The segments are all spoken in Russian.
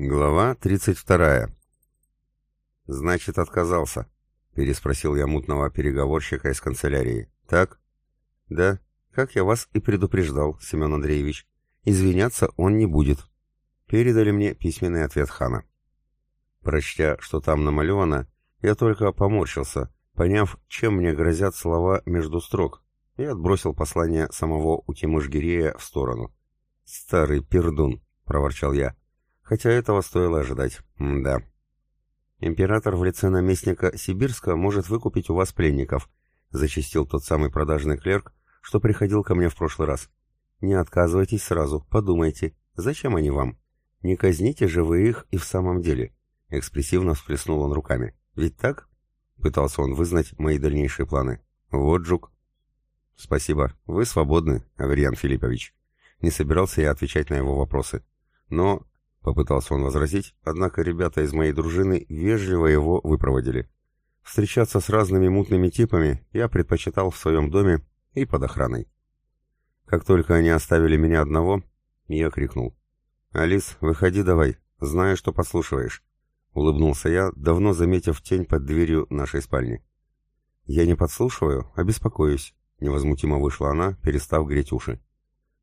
Глава 32. «Значит, отказался?» — переспросил я мутного переговорщика из канцелярии. «Так?» «Да, как я вас и предупреждал, Семен Андреевич. Извиняться он не будет». Передали мне письменный ответ хана. Прочтя, что там намалевано, я только поморщился, поняв, чем мне грозят слова между строк, и отбросил послание самого Утимыш-Гирея в сторону. «Старый пердун», — проворчал я. Хотя этого стоило ожидать. М да. Император в лице наместника Сибирска может выкупить у вас пленников, зачистил тот самый продажный клерк, что приходил ко мне в прошлый раз. Не отказывайтесь сразу, подумайте, зачем они вам? Не казните же вы их и в самом деле. Экспрессивно всплеснул он руками. Ведь так? Пытался он вызнать мои дальнейшие планы. Вот жук. Спасибо, вы свободны, Аверьян Филиппович. Не собирался я отвечать на его вопросы. Но Попытался он возразить, однако ребята из моей дружины вежливо его выпроводили. Встречаться с разными мутными типами я предпочитал в своем доме и под охраной. Как только они оставили меня одного, я крикнул. «Алис, выходи давай, знаю, что послушиваешь». Улыбнулся я, давно заметив тень под дверью нашей спальни. «Я не подслушиваю, а беспокоюсь», — невозмутимо вышла она, перестав греть уши.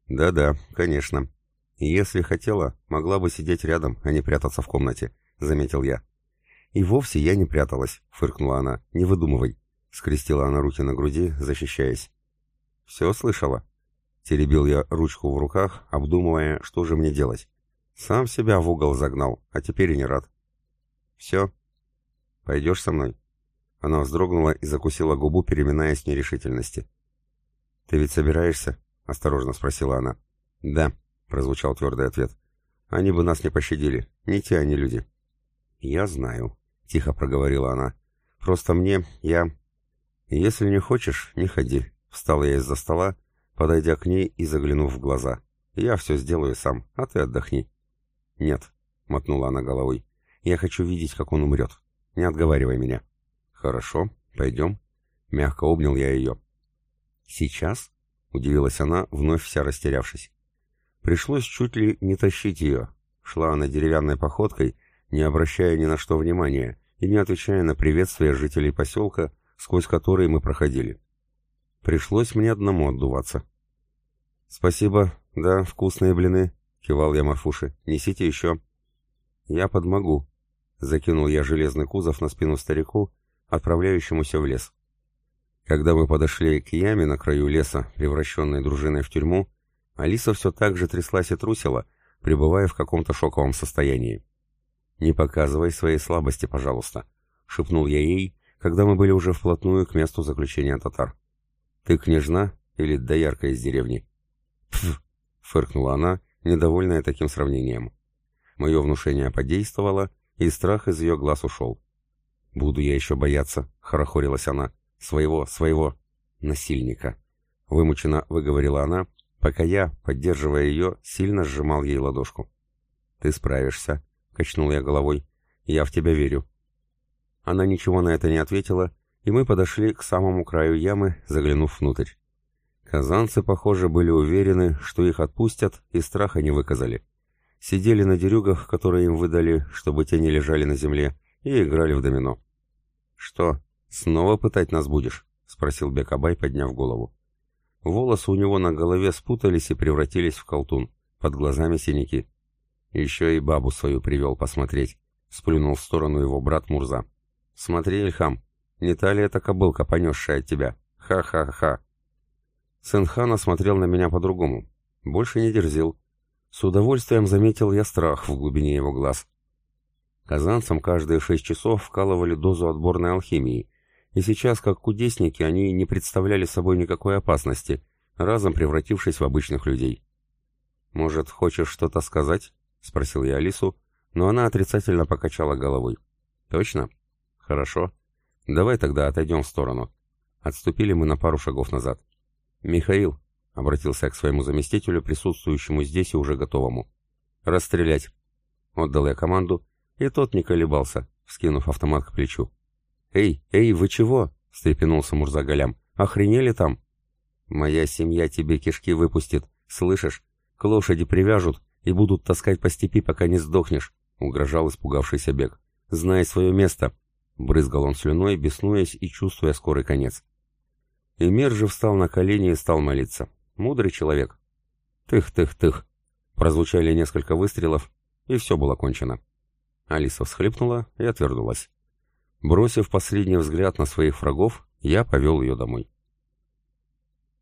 «Да-да, конечно. «Если хотела, могла бы сидеть рядом, а не прятаться в комнате», — заметил я. «И вовсе я не пряталась», — фыркнула она. «Не выдумывай», — скрестила она руки на груди, защищаясь. «Все слышала?» Теребил я ручку в руках, обдумывая, что же мне делать. Сам себя в угол загнал, а теперь и не рад. «Все? Пойдешь со мной?» Она вздрогнула и закусила губу, переминаясь в нерешительности. «Ты ведь собираешься?» — осторожно спросила она. «Да», — прозвучал твердый ответ. «Они бы нас не пощадили. Не те они люди». «Я знаю», — тихо проговорила она. «Просто мне... я...» «Если не хочешь, не ходи», — встал я из-за стола, подойдя к ней и заглянув в глаза. «Я все сделаю сам, а ты отдохни». «Нет», — мотнула она головой. «Я хочу видеть, как он умрет. Не отговаривай меня». «Хорошо, пойдем». Мягко обнял я ее. «Сейчас?» — удивилась она, вновь вся растерявшись. Пришлось чуть ли не тащить ее. Шла она деревянной походкой, не обращая ни на что внимания и не отвечая на приветствия жителей поселка, сквозь которые мы проходили. Пришлось мне одному отдуваться. «Спасибо, да, вкусные блины», — кивал я Марфуше. «Несите еще». «Я подмогу», — закинул я железный кузов на спину старику, отправляющемуся в лес. Когда мы подошли к яме на краю леса, превращенной дружиной в тюрьму, Алиса все так же тряслась и трусила, пребывая в каком-то шоковом состоянии. «Не показывай своей слабости, пожалуйста», — шепнул я ей, когда мы были уже вплотную к месту заключения татар. «Ты княжна или доярка из деревни?» «Пф!» — фыркнула она, недовольная таким сравнением. Мое внушение подействовало, и страх из ее глаз ушел. «Буду я еще бояться», — хорохорилась она. «Своего, своего, насильника», — вымученно выговорила она, пока я, поддерживая ее, сильно сжимал ей ладошку. «Ты справишься», — качнул я головой. «Я в тебя верю». Она ничего на это не ответила, и мы подошли к самому краю ямы, заглянув внутрь. Казанцы, похоже, были уверены, что их отпустят, и страха не выказали. Сидели на дерюгах, которые им выдали, чтобы те не лежали на земле, и играли в домино. «Что, снова пытать нас будешь?» — спросил Бекабай, подняв голову. Волосы у него на голове спутались и превратились в колтун. Под глазами синяки. Еще и бабу свою привел посмотреть. Сплюнул в сторону его брат Мурза. «Смотри, Ильхам, не та ли эта кобылка, понесшая от тебя? Ха-ха-ха!» Сын хана смотрел на меня по-другому. Больше не дерзил. С удовольствием заметил я страх в глубине его глаз. Казанцам каждые шесть часов вкалывали дозу отборной алхимии, и сейчас, как кудесники, они не представляли собой никакой опасности, разом превратившись в обычных людей. «Может, хочешь что-то сказать?» — спросил я Алису, но она отрицательно покачала головой. «Точно? Хорошо. Давай тогда отойдем в сторону». Отступили мы на пару шагов назад. «Михаил», — обратился к своему заместителю, присутствующему здесь и уже готовому. «Расстрелять!» Отдал я команду, и тот не колебался, вскинув автомат к плечу. «Эй, эй, вы чего?» — встрепенулся Мурза Галям. «Охренели там?» «Моя семья тебе кишки выпустит, слышишь? К лошади привяжут и будут таскать по степи, пока не сдохнешь. — угрожал испугавшийся бег. «Знай свое место!» — брызгал он слюной, беснуясь и чувствуя скорый конец. Эмир же встал на колени и стал молиться. Мудрый человек. Тых-тых-тых. Прозвучали несколько выстрелов, и все было кончено. Алиса всхлипнула и отвернулась. Бросив последний взгляд на своих врагов, я повел ее домой.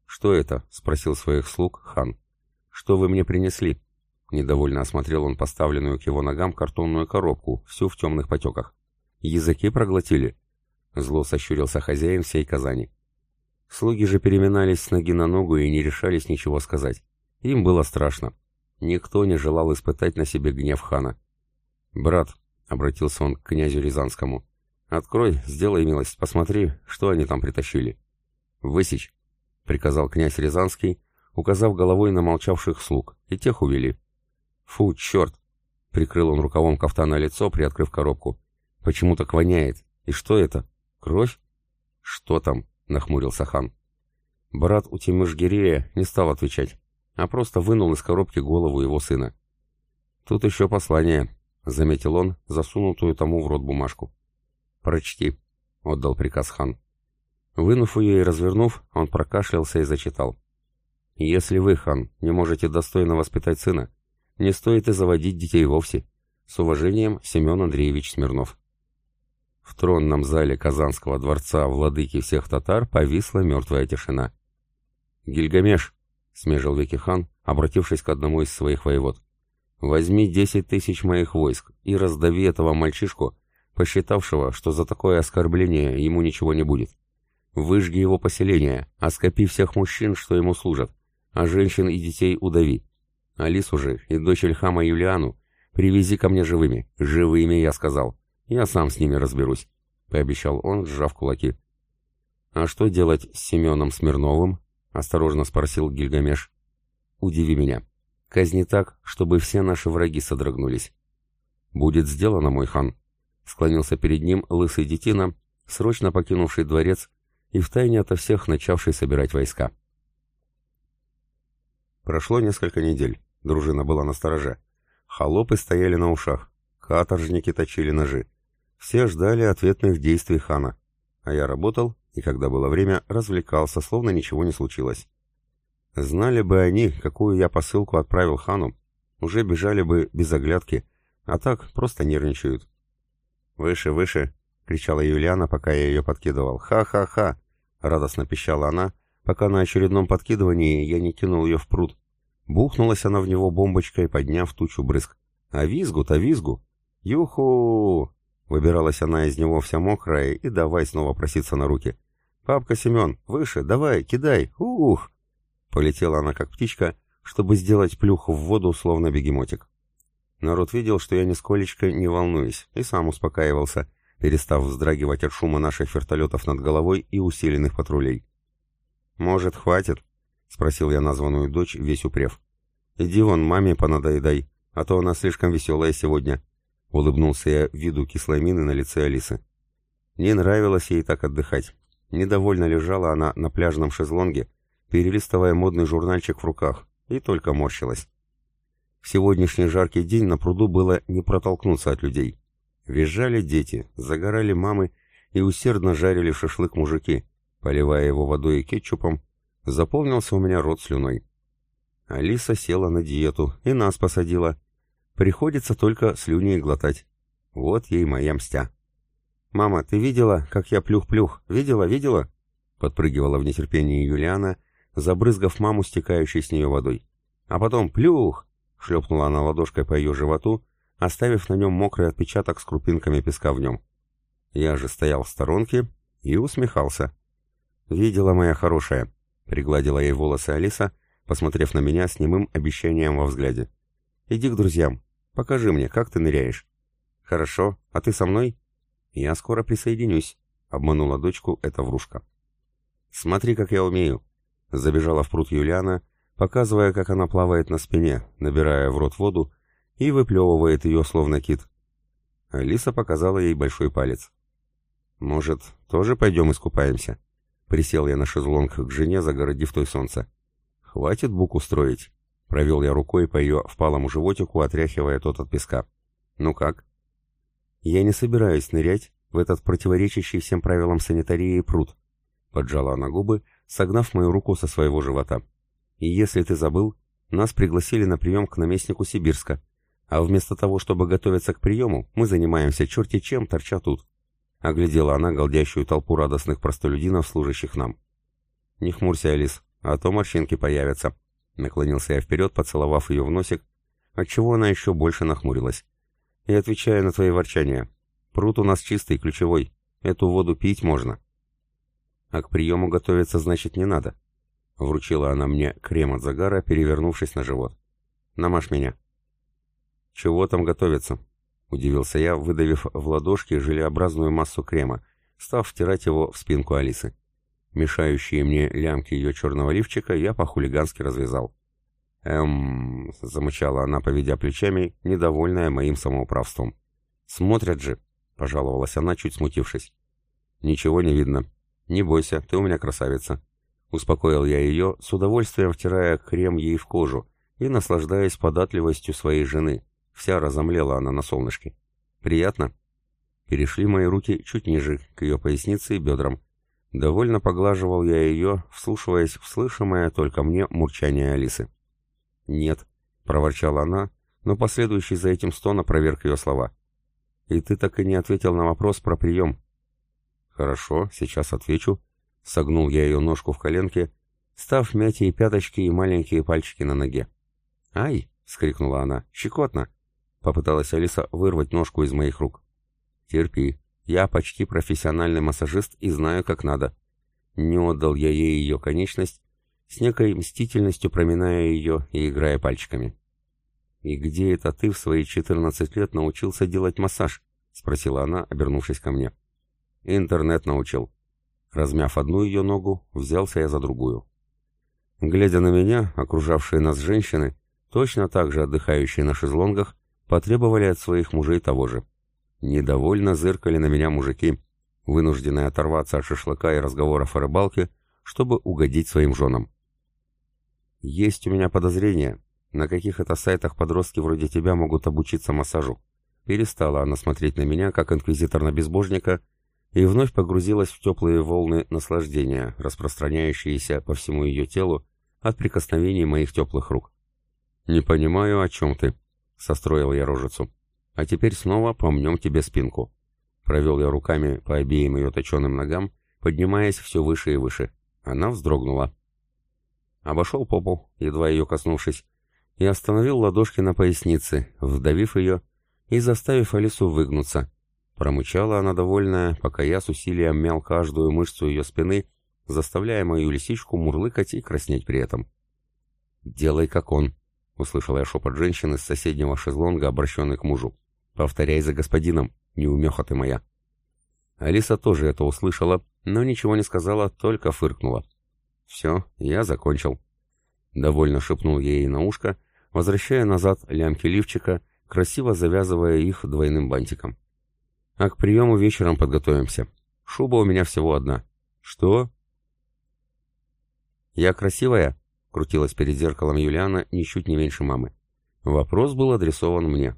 «Что это?» — спросил своих слуг хан. «Что вы мне принесли?» Недовольно осмотрел он поставленную к его ногам картонную коробку, всю в темных потеках. «Языки проглотили?» Зло сощурился хозяин всей Казани. Слуги же переминались с ноги на ногу и не решались ничего сказать. Им было страшно. Никто не желал испытать на себе гнев хана. «Брат», — обратился он к князю Рязанскому, — «открой, сделай милость, посмотри, что они там притащили». «Высечь», — приказал князь Рязанский, указав головой на молчавших слуг, и тех увели. «Фу, черт!» — прикрыл он рукавом кафтана лицо, приоткрыв коробку. «Почему так воняет? И что это? Кровь?» «Что там?» — нахмурился хан. Брат у Тимышгирея не стал отвечать, а просто вынул из коробки голову его сына. «Тут еще послание», — заметил он, засунутую тому в рот бумажку. «Прочти», — отдал приказ хан. Вынув ее и развернув, он прокашлялся и зачитал. «Если вы, хан, не можете достойно воспитать сына, не стоит и заводить детей вовсе. С уважением, Семен Андреевич Смирнов». В тронном зале Казанского дворца владыки всех татар повисла мертвая тишина. «Гильгамеш», — смежил веки хан, обратившись к одному из своих воевод, — «возьми десять тысяч моих войск и раздави этого мальчишку, посчитавшего, что за такое оскорбление ему ничего не будет. Выжги его поселение, оскопи всех мужчин, что ему служат, а женщин и детей удави. Алису же и дочь Эльхама Юлиану привези ко мне живыми. Живыми, я сказал. Я сам с ними разберусь», — пообещал он, сжав кулаки. «А что делать с Семеном Смирновым?» — осторожно спросил Гильгамеш. «Удиви меня. Казни так, чтобы все наши враги содрогнулись». «Будет сделано, мой хан», — склонился перед ним лысый детина, срочно покинувший дворец и втайне ото всех начавший собирать войска. Прошло несколько недель. Дружина была на стороже. Холопы стояли на ушах. Каторжники точили ножи. Все ждали ответных действий хана. А я работал, и когда было время, развлекался, словно ничего не случилось. Знали бы они, какую я посылку отправил хану, уже бежали бы без оглядки, а так просто нервничают. «Выше, выше!» — кричала Юлиана, пока я ее подкидывал. «Ха-ха-ха!» — радостно пищала она, пока на очередном подкидывании я не кинул ее в пруд. Бухнулась она в него бомбочкой, подняв тучу брызг. «А визгу-то визгу!» «Юху!» Выбиралась она из него вся мокрая и давай снова проситься на руки. «Папка Семен, выше, давай, кидай, ух!» Полетела она как птичка, чтобы сделать плюх в воду, словно бегемотик. Народ видел, что я нисколечко не волнуюсь, и сам успокаивался, перестав вздрагивать от шума наших вертолетов над головой и усиленных патрулей. «Может, хватит?» — спросил я названную дочь, весь упрев. «Иди вон маме понадоедай, а то она слишком веселая сегодня», Улыбнулся я виду кислой мины на лице Алисы. Не нравилось ей так отдыхать. Недовольно лежала она на пляжном шезлонге, перелистывая модный журнальчик в руках, и только морщилась. В сегодняшний жаркий день на пруду было не протолкнуться от людей. Визжали дети, загорали мамы и усердно жарили шашлык мужики, поливая его водой и кетчупом, заполнился у меня рот слюной. Алиса села на диету и нас посадила, Приходится только слюни глотать. Вот ей моя мстя. «Мама, ты видела, как я плюх-плюх? Видела, видела?» Подпрыгивала в нетерпении Юлиана, забрызгав маму, стекающей с нее водой. А потом «плюх!» — шлепнула она ладошкой по ее животу, оставив на нем мокрый отпечаток с крупинками песка в нем. Я же стоял в сторонке и усмехался. «Видела, моя хорошая», — пригладила ей волосы Алиса, посмотрев на меня с немым обещанием во взгляде. Иди к друзьям. Покажи мне, как ты ныряешь. Хорошо. А ты со мной? Я скоро присоединюсь. Обманула дочку эта врушка. Смотри, как я умею. Забежала в пруд Юлиана, показывая, как она плавает на спине, набирая в рот воду и выплевывает ее, словно кит. Алиса показала ей большой палец. «Может, тоже пойдем искупаемся?» Присел я на шезлонг к жене, загородив той солнце. «Хватит бук устроить. Провел я рукой по ее впалому животику, отряхивая тот от песка. Ну как? Я не собираюсь нырять в этот противоречащий всем правилам санитарии пруд. Поджала она губы, согнав мою руку со своего живота. И если ты забыл, нас пригласили на прием к наместнику Сибирска, а вместо того, чтобы готовиться к приему, мы занимаемся черти чем, торча тут. Оглядела она голдящую толпу радостных простолюдинов, служащих нам. «Не хмурься, Алис, а то морщинки появятся», Наклонился я вперед, поцеловав ее в носик, отчего она еще больше нахмурилась. И отвечаю на твои ворчания. Пруд у нас чистый, ключевой. Эту воду пить можно. А к приему готовиться, значит, не надо. Вручила она мне крем от загара, перевернувшись на живот. Намажь меня. Чего там готовиться? Удивился я, выдавив в ладошки желеобразную массу крема, став втирать его в спинку Алисы. Мешающие мне лямки ее черного лифчика я по-хулигански развязал. «Эм...» — замычала она, поведя плечами, недовольная моим самоуправством. «Смотрят же!» — пожаловалась она, чуть смутившись. «Ничего не видно. Не бойся, ты у меня красавица». Успокоил я ее, с удовольствием втирая крем ей в кожу и наслаждаясь податливостью своей жены. Вся разомлела она на солнышке. «Приятно?» Перешли мои руки чуть ниже, к ее пояснице и бедрам. Довольно поглаживал я ее, вслушиваясь в слышимое только мне мурчание Алисы. «Нет», — проворчала она, но последующий за этим стон опроверг ее слова. «И ты так и не ответил на вопрос про прием». «Хорошо, сейчас отвечу», — согнул я ее ножку в коленке, став мять ей пяточки и маленькие пальчики на ноге. «Ай!» — скрикнула она. «Щекотно!» — попыталась Алиса вырвать ножку из моих рук. «Терпи», я почти профессиональный массажист и знаю, как надо. Не отдал я ей ее конечность, с некой мстительностью проминая ее и играя пальчиками. «И где это ты в свои 14 лет научился делать массаж?» — спросила она, обернувшись ко мне. «Интернет научил». Размяв одну ее ногу, взялся я за другую. Глядя на меня, окружавшие нас женщины, точно так же отдыхающие на шезлонгах, потребовали от своих мужей того же. Недовольно зыркали на меня мужики, вынужденные оторваться от шашлыка и разговоров о рыбалке, чтобы угодить своим женам. Есть у меня подозрение, на каких это сайтах подростки вроде тебя могут обучиться массажу. Перестала она смотреть на меня, как инквизитор на безбожника, и вновь погрузилась в теплые волны наслаждения, распространяющиеся по всему ее телу от прикосновений моих теплых рук. «Не понимаю, о чем ты», — состроил я рожицу. А теперь снова помнем тебе спинку. Провел я руками по обеим ее точеным ногам, поднимаясь все выше и выше. Она вздрогнула. Обошел попу, едва ее коснувшись, и остановил ладошки на пояснице, вдавив ее и заставив Алису выгнуться. Промычала она довольная, пока я с усилием мял каждую мышцу ее спины, заставляя мою лисичку мурлыкать и краснеть при этом. «Делай, как он», — услышал я шепот женщины с соседнего шезлонга, обращенный к мужу. «Повторяй за господином, неумеха ты моя». Алиса тоже это услышала, но ничего не сказала, только фыркнула. «Все, я закончил». Довольно шепнул ей на ушко, возвращая назад лямки лифчика, красиво завязывая их двойным бантиком. «А к приему вечером подготовимся. Шуба у меня всего одна». «Что?» «Я красивая?» — крутилась перед зеркалом Юлиана ничуть не меньше мамы. Вопрос был адресован мне.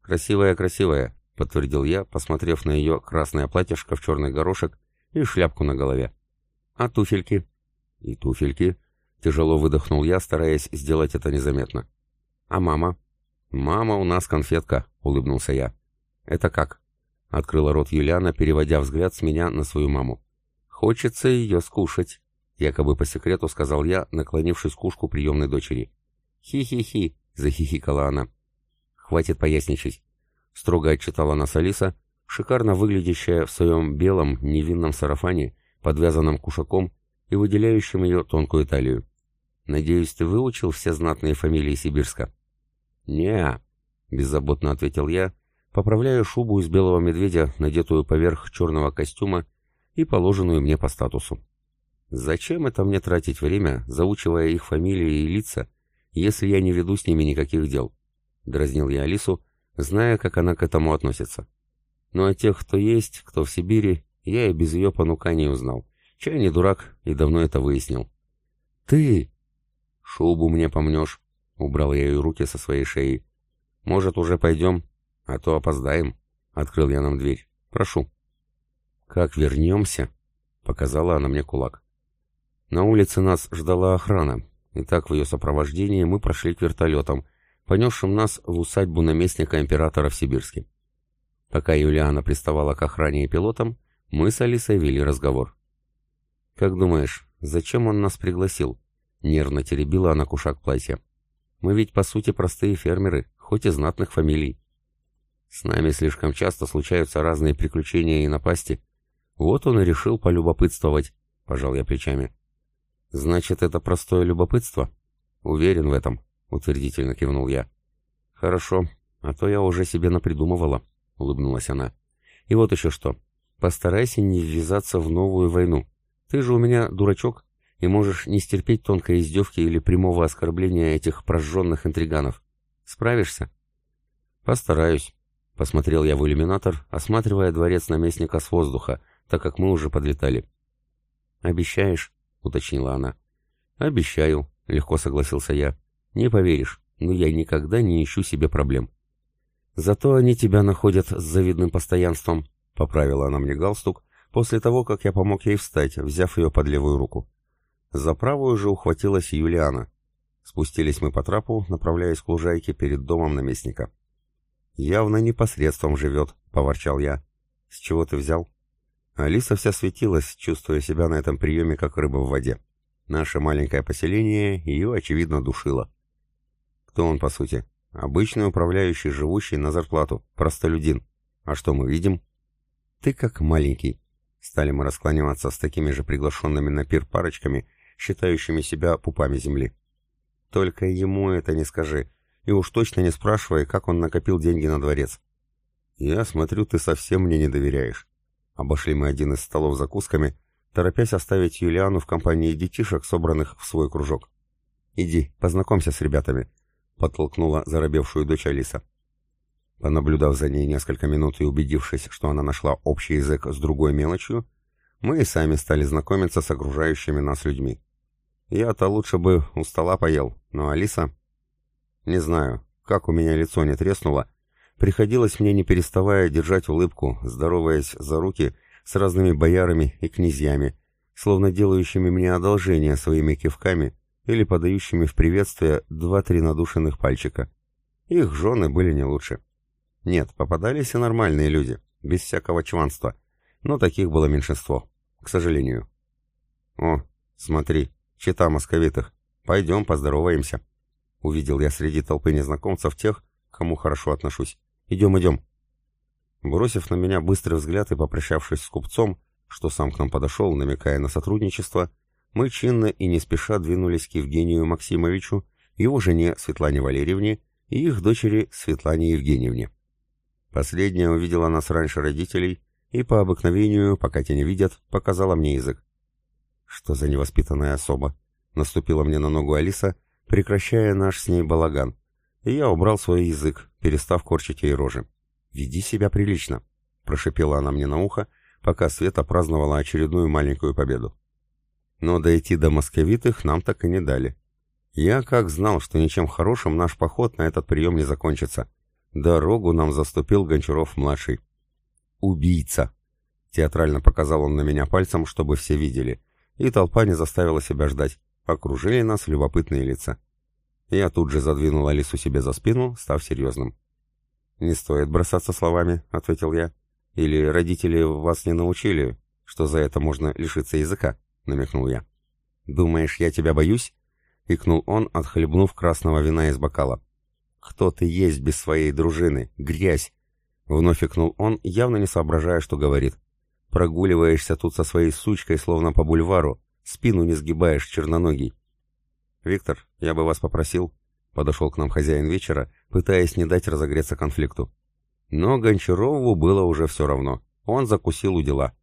«Красивая, красивая», — подтвердил я, посмотрев на ее красное платьишко в черный горошек и шляпку на голове. «А туфельки?» «И туфельки», — тяжело выдохнул я, стараясь сделать это незаметно. «А мама?» «Мама у нас конфетка», — улыбнулся я. «Это как?» — открыла рот Юлиана, переводя взгляд с меня на свою маму. «Хочется ее скушать», — якобы по секрету сказал я, наклонившись к ушку приемной дочери. «Хи-хи-хи», — захихикала она. «Хватит поясничать», — строго отчитала нас Алиса, шикарно выглядящая в своем белом невинном сарафане, подвязанном кушаком и выделяющим ее тонкую талию. «Надеюсь, ты выучил все знатные фамилии Сибирска?» «Не-а», беззаботно ответил я, поправляя шубу из белого медведя, надетую поверх черного костюма и положенную мне по статусу. «Зачем это мне тратить время, заучивая их фамилии и лица, если я не веду с ними никаких дел?» — дразнил я Алису, зная, как она к этому относится. Ну а тех, кто есть, кто в Сибири, я и без ее понуканий узнал. Чай не дурак и давно это выяснил. «Ты!» «Шубу мне помнешь», — убрал я ее руки со своей шеи. «Может, уже пойдем?» А то опоздаем», — открыл я нам дверь. «Прошу». «Как вернемся?» — показала она мне кулак. На улице нас ждала охрана, и так в ее сопровождении мы прошли к вертолетам, понесшим нас в усадьбу наместника императора в Сибирске. Пока Юлиана приставала к охране и пилотам, мы с Алисой вели разговор. «Как думаешь, зачем он нас пригласил?» — нервно теребила она кушак платья. «Мы ведь, по сути, простые фермеры, хоть и знатных фамилий. С нами слишком часто случаются разные приключения и напасти. Вот он и решил полюбопытствовать», — пожал я плечами. «Значит, это простое любопытство?» «Уверен в этом», — утвердительно кивнул я. «Хорошо, а то я уже себе напридумывала», — улыбнулась она. «И вот еще что. Постарайся не ввязаться в новую войну. Ты же у меня дурачок и можешь не стерпеть тонкой издевки или прямого оскорбления этих прожженных интриганов. Справишься?» «Постараюсь», — посмотрел я в иллюминатор, осматривая дворец наместника с воздуха, так как мы уже подлетали. «Обещаешь?» — уточнила она. «Обещаю», — легко согласился я. «Не поверишь, но я никогда не ищу себе проблем». «Зато они тебя находят с завидным постоянством», — поправила она мне галстук, после того, как я помог ей встать, взяв ее под левую руку. За правую же ухватилась Юлиана. Спустились мы по трапу, направляясь к лужайке перед домом наместника. «Явно непосредством живет», — поворчал я. «С чего ты взял?» Алиса вся светилась, чувствуя себя на этом приеме как рыба в воде. Наше маленькое поселение ее, очевидно, душило. Кто он, по сути? Обычный управляющий, живущий на зарплату, простолюдин. А что мы видим? Ты как маленький. Стали мы раскланиваться с такими же приглашенными на пир парочками, считающими себя пупами земли. Только ему это не скажи, и уж точно не спрашивай, как он накопил деньги на дворец. Я смотрю, ты совсем мне не доверяешь. Обошли мы один из столов закусками, торопясь оставить Юлиану в компании детишек, собранных в свой кружок. «Иди, познакомься с ребятами», — подтолкнула заробевшую дочь Алиса. Понаблюдав за ней несколько минут и убедившись, что она нашла общий язык с другой мелочью, мы и сами стали знакомиться с окружающими нас людьми. Я-то лучше бы у стола поел, но Алиса... Не знаю, как у меня лицо не треснуло, Приходилось мне не переставая держать улыбку, здороваясь за руки с разными боярами и князьями, словно делающими мне одолжение своими кивками или подающими в приветствие два-три надушенных пальчика. Их жены были не лучше. Нет, попадались и нормальные люди, без всякого чванства, но таких было меньшинство, к сожалению. «О, смотри, чита московитых, пойдем поздороваемся», — увидел я среди толпы незнакомцев тех, кому хорошо отношусь. Идем, идем. Бросив на меня быстрый взгляд и попрощавшись с купцом, что сам к нам подошел, намекая на сотрудничество, мы чинно и не спеша двинулись к Евгению Максимовичу, его жене Светлане Валерьевне и их дочери Светлане Евгеньевне. Последняя увидела нас раньше родителей и по обыкновению, пока те не видят, показала мне язык. Что за невоспитанная особа? Наступила мне на ногу Алиса, прекращая наш с ней балаган и я убрал свой язык, перестав корчить ей рожи. «Веди себя прилично», — прошипела она мне на ухо, пока Света праздновала очередную маленькую победу. Но дойти до московитых нам так и не дали. Я как знал, что ничем хорошим наш поход на этот прием не закончится. Дорогу нам заступил Гончаров-младший. «Убийца!» — театрально показал он на меня пальцем, чтобы все видели, и толпа не заставила себя ждать. Окружили нас любопытные лица. Я тут же задвинул Алису себе за спину, став серьезным. «Не стоит бросаться словами», — ответил я. «Или родители вас не научили, что за это можно лишиться языка?» — намекнул я. «Думаешь, я тебя боюсь?» — икнул он, отхлебнув красного вина из бокала. «Кто ты есть без своей дружины? Грязь!» Вновь икнул он, явно не соображая, что говорит. «Прогуливаешься тут со своей сучкой, словно по бульвару, спину не сгибаешь, черноногий. «Виктор, я бы вас попросил...» — подошел к нам хозяин вечера, пытаясь не дать разогреться конфликту. Но Гончарову было уже все равно. Он закусил у дела.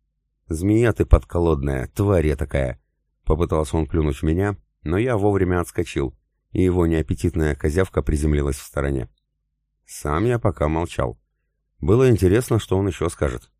«Змея ты подколодная, тварь такая!» Попытался он плюнуть в меня, но я вовремя отскочил, и его неаппетитная козявка приземлилась в стороне. Сам я пока молчал. Было интересно, что он еще скажет.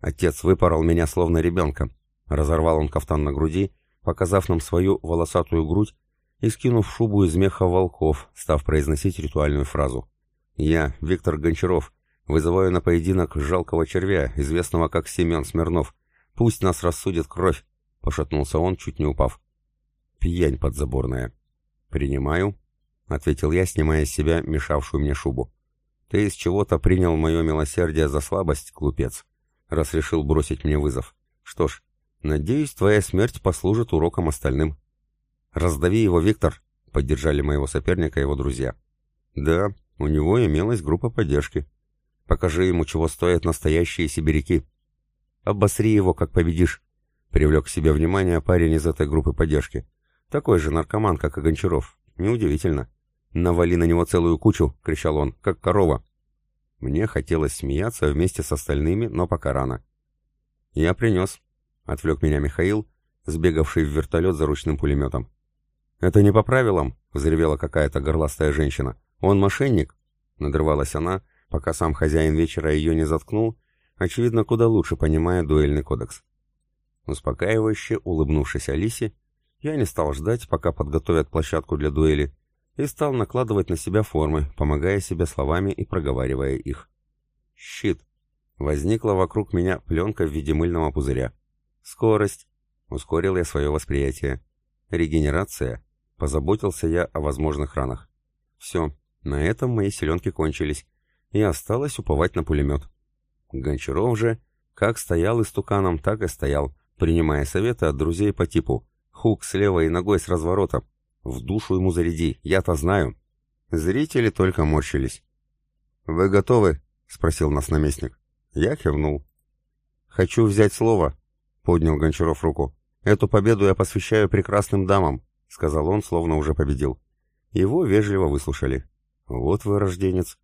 Отец выпорол меня словно ребенка. Разорвал он кафтан на груди, показав нам свою волосатую грудь и скинув шубу из меха волков, став произносить ритуальную фразу. «Я, Виктор Гончаров, Вызываю на поединок жалкого червя, известного как Семен Смирнов. Пусть нас рассудит кровь, — пошатнулся он, чуть не упав. Пьянь подзаборная. Принимаю, — ответил я, снимая с себя мешавшую мне шубу. Ты из чего-то принял мое милосердие за слабость, глупец, раз решил бросить мне вызов. Что ж, надеюсь, твоя смерть послужит уроком остальным. Раздави его, Виктор, — поддержали моего соперника его друзья. Да, у него имелась группа поддержки. Покажи ему, чего стоят настоящие сибиряки. Обосри его, как победишь. Привлек к себе внимание парень из этой группы поддержки. Такой же наркоман, как и Гончаров. Неудивительно. «Навали на него целую кучу!» — кричал он, как корова. Мне хотелось смеяться вместе с остальными, но пока рано. «Я принес», — отвлек меня Михаил, сбегавший в вертолет за ручным пулеметом. «Это не по правилам», — взревела какая-то горластая женщина. «Он мошенник?» — надрывалась она, пока сам хозяин вечера ее не заткнул, очевидно, куда лучше понимая дуэльный кодекс. Успокаивающе улыбнувшись Алисе, я не стал ждать, пока подготовят площадку для дуэли, и стал накладывать на себя формы, помогая себе словами и проговаривая их. «Щит!» Возникла вокруг меня пленка в виде мыльного пузыря. «Скорость!» Ускорил я свое восприятие. «Регенерация!» Позаботился я о возможных ранах. Все, на этом мои селенки кончились, и осталось уповать на пулемет. Гончаров же как стоял истуканом, так и стоял, принимая советы от друзей по типу «Хук с левой ногой с разворота», «В душу ему заряди, я-то знаю». Зрители только морщились. «Вы готовы?» — спросил нас наместник. Я кивнул. «Хочу взять слово», — поднял Гончаров руку. «Эту победу я посвящаю прекрасным дамам», — сказал он, словно уже победил. Его вежливо выслушали. «Вот вы, рожденец».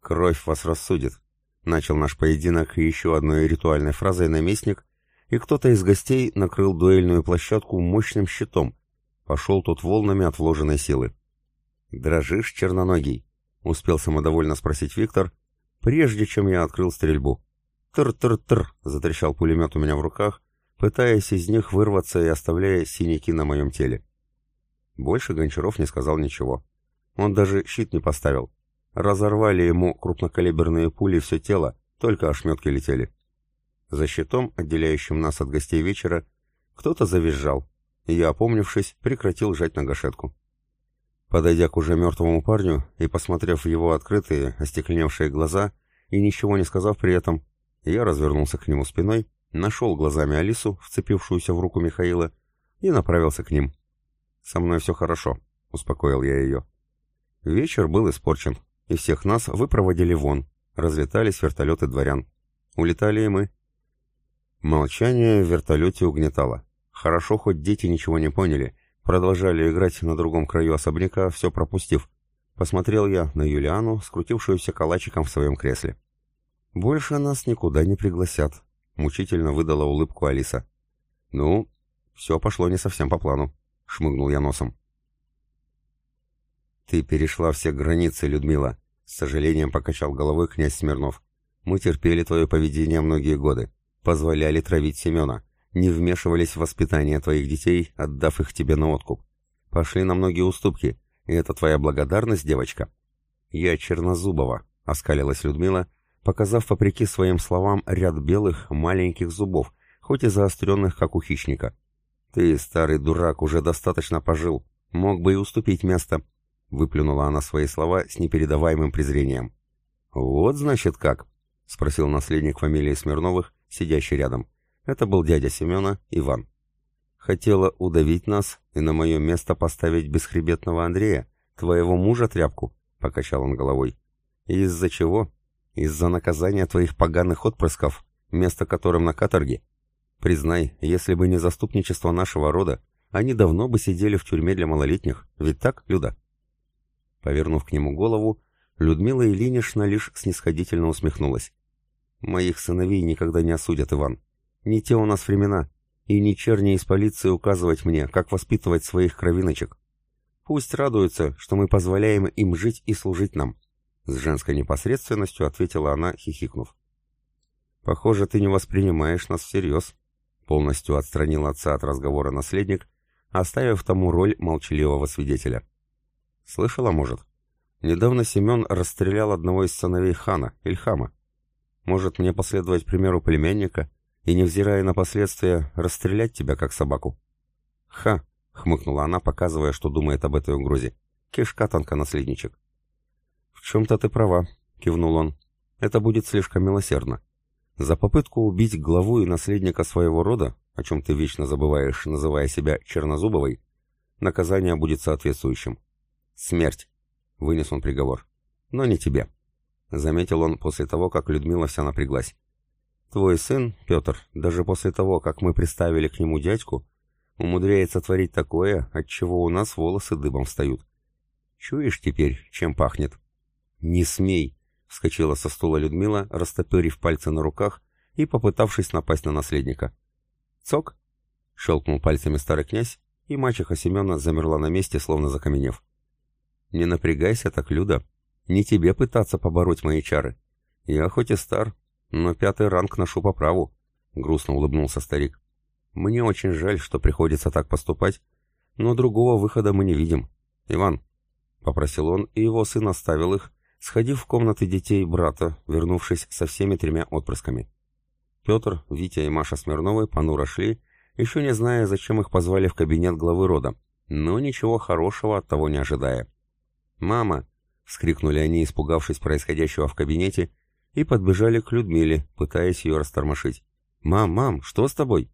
«Кровь вас рассудит», — начал наш поединок еще одной ритуальной фразой наместник, и кто-то из гостей накрыл дуэльную площадку мощным щитом. Пошел тут волнами от вложенной силы. «Дрожишь, черноногий?» — успел самодовольно спросить Виктор, прежде чем я открыл стрельбу. «Тр-тр-тр!» — затрещал пулемет у меня в руках, пытаясь из них вырваться и оставляя синяки на моем теле. Больше Гончаров не сказал ничего. Он даже щит не поставил. Разорвали ему крупнокалиберные пули все тело, только ошметки летели. За щитом, отделяющим нас от гостей вечера, кто-то завизжал, и я, опомнившись, прекратил жать на гашетку. Подойдя к уже мертвому парню и посмотрев в его открытые, остекленевшие глаза, и ничего не сказав при этом, я развернулся к нему спиной, нашел глазами Алису, вцепившуюся в руку Михаила, и направился к ним. «Со мной все хорошо», — успокоил я ее. Вечер был испорчен и всех нас выпроводили вон. Разлетались вертолеты дворян. Улетали и мы. Молчание в вертолете угнетало. Хорошо, хоть дети ничего не поняли. Продолжали играть на другом краю особняка, все пропустив. Посмотрел я на Юлиану, скрутившуюся калачиком в своем кресле. «Больше нас никуда не пригласят», — мучительно выдала улыбку Алиса. «Ну, все пошло не совсем по плану», — шмыгнул я носом. «Ты перешла все границы, Людмила», — с сожалением покачал головой князь Смирнов. «Мы терпели твое поведение многие годы, позволяли травить Семена, не вмешивались в воспитание твоих детей, отдав их тебе на откуп. Пошли на многие уступки, и это твоя благодарность, девочка». «Я Чернозубова», — оскалилась Людмила, показав, вопреки своим словам, ряд белых, маленьких зубов, хоть и заостренных, как у хищника. «Ты, старый дурак, уже достаточно пожил, мог бы и уступить место». — выплюнула она свои слова с непередаваемым презрением. «Вот, значит, как?» — спросил наследник фамилии Смирновых, сидящий рядом. Это был дядя Семена, Иван. «Хотела удавить нас и на мое место поставить бесхребетного Андрея, твоего мужа тряпку?» — покачал он головой. «Из-за чего? Из-за наказания твоих поганых отпрысков, место которым на каторге. Признай, если бы не заступничество нашего рода, они давно бы сидели в тюрьме для малолетних, ведь так, Люда?» Повернув к нему голову, Людмила Ильинична лишь снисходительно усмехнулась. «Моих сыновей никогда не осудят, Иван. Не те у нас времена, и не черни из полиции указывать мне, как воспитывать своих кровиночек. Пусть радуются, что мы позволяем им жить и служить нам», — с женской непосредственностью ответила она, хихикнув. «Похоже, ты не воспринимаешь нас всерьез», — полностью отстранил отца от разговора наследник, оставив тому роль молчаливого свидетеля. Слышала, может? Недавно Семен расстрелял одного из сыновей хана, Ильхама. Может мне последовать примеру племянника и, невзирая на последствия, расстрелять тебя как собаку? Ха, хмыкнула она, показывая, что думает об этой угрозе. Кишка танка, наследничек. В чем-то ты права, кивнул он. Это будет слишком милосердно. За попытку убить главу и наследника своего рода, о чем ты вечно забываешь, называя себя Чернозубовой, наказание будет соответствующим. Смерть. Вынес он приговор. Но не тебе. Заметил он после того, как Людмила вся напряглась. Твой сын, Петр, даже после того, как мы приставили к нему дядьку, умудряется творить такое, от чего у нас волосы дыбом встают. Чуешь теперь, чем пахнет? Не смей, вскочила со стула Людмила, растопырив пальцы на руках и попытавшись напасть на наследника. Цок! Щелкнул пальцами старый князь, и мачеха Семена замерла на месте, словно закаменев. «Не напрягайся так, Люда. Не тебе пытаться побороть мои чары. Я хоть и стар, но пятый ранг ношу по праву», — грустно улыбнулся старик. «Мне очень жаль, что приходится так поступать, но другого выхода мы не видим. Иван», — попросил он, и его сын оставил их, сходив в комнаты детей брата, вернувшись со всеми тремя отпрысками. Петр, Витя и Маша Смирновы понуро шли, еще не зная, зачем их позвали в кабинет главы рода, но ничего хорошего от того не ожидая. «Мама!» — вскрикнули они, испугавшись происходящего в кабинете, и подбежали к Людмиле, пытаясь ее растормошить. «Мам, мам, что с тобой?»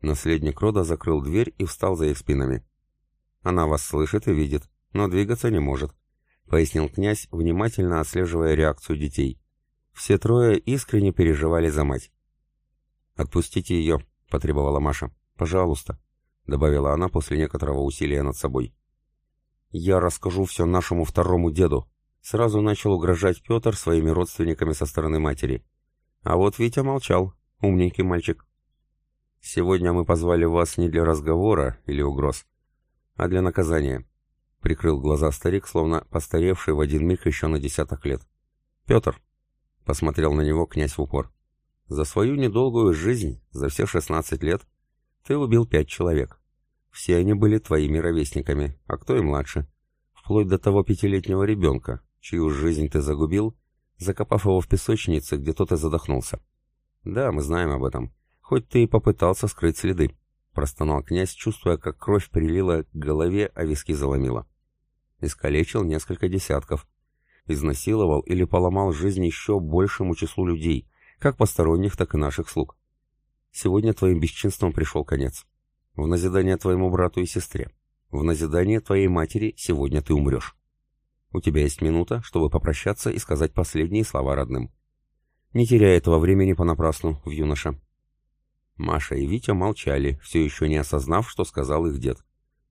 Наследник рода закрыл дверь и встал за их спинами. «Она вас слышит и видит, но двигаться не может», — пояснил князь, внимательно отслеживая реакцию детей. Все трое искренне переживали за мать. «Отпустите ее», — потребовала Маша. «Пожалуйста», — добавила она после некоторого усилия над собой. «Я расскажу все нашему второму деду», — сразу начал угрожать Петр своими родственниками со стороны матери. А вот Витя молчал, умненький мальчик. «Сегодня мы позвали вас не для разговора или угроз, а для наказания», — прикрыл глаза старик, словно постаревший в один миг еще на десяток лет. «Петр», — посмотрел на него князь в упор, — «за свою недолгую жизнь, за все шестнадцать лет, ты убил пять человек. Все они были твоими ровесниками, а кто и младше. Вплоть до того пятилетнего ребенка, чью жизнь ты загубил, закопав его в песочнице, где тот и задохнулся. Да, мы знаем об этом. Хоть ты и попытался скрыть следы. Простонал князь, чувствуя, как кровь прилила к голове, а виски заломила. Искалечил несколько десятков. Изнасиловал или поломал жизнь еще большему числу людей, как посторонних, так и наших слуг. Сегодня твоим бесчинством пришел конец. В назидание твоему брату и сестре. В назидание твоей матери сегодня ты умрешь. У тебя есть минута, чтобы попрощаться и сказать последние слова родным. Не теряй этого времени понапрасну, в юноша. Маша и Витя молчали, все еще не осознав, что сказал их дед.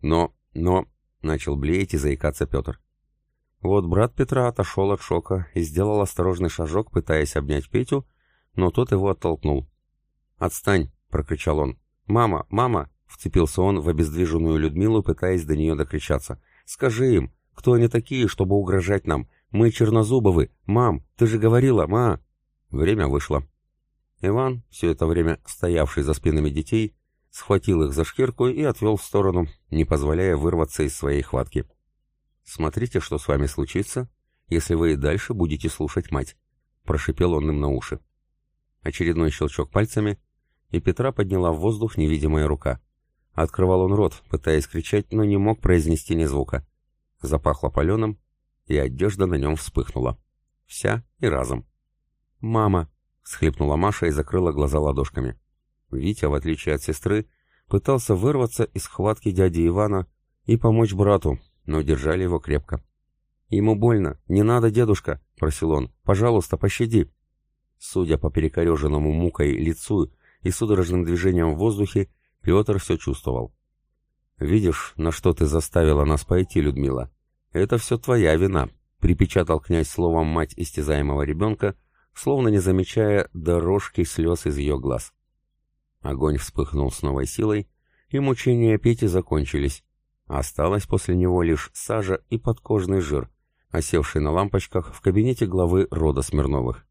Но, но, начал блеять и заикаться Петр. Вот брат Петра отошел от шока и сделал осторожный шажок, пытаясь обнять Петю, но тот его оттолкнул. «Отстань!» — прокричал он. «Мама! Мама!» Вцепился он в обездвиженную Людмилу, пытаясь до нее докричаться. «Скажи им, кто они такие, чтобы угрожать нам? Мы Чернозубовы. Мам, ты же говорила, ма!» Время вышло. Иван, все это время стоявший за спинами детей, схватил их за шкирку и отвел в сторону, не позволяя вырваться из своей хватки. «Смотрите, что с вами случится, если вы и дальше будете слушать мать», — прошипел он им на уши. Очередной щелчок пальцами, и Петра подняла в воздух невидимая рука. Открывал он рот, пытаясь кричать, но не мог произнести ни звука. Запахло паленым, и одежда на нем вспыхнула. Вся и разом. «Мама!» — схлипнула Маша и закрыла глаза ладошками. Витя, в отличие от сестры, пытался вырваться из схватки дяди Ивана и помочь брату, но держали его крепко. «Ему больно. Не надо, дедушка!» — просил он. «Пожалуйста, пощади!» Судя по перекореженному мукой лицу и судорожным движениям в воздухе, Петр все чувствовал. «Видишь, на что ты заставила нас пойти, Людмила? Это все твоя вина», — припечатал князь словом мать истязаемого ребенка, словно не замечая дорожки слез из ее глаз. Огонь вспыхнул с новой силой, и мучения Пети закончились. Осталось после него лишь сажа и подкожный жир, осевший на лампочках в кабинете главы рода Смирновых.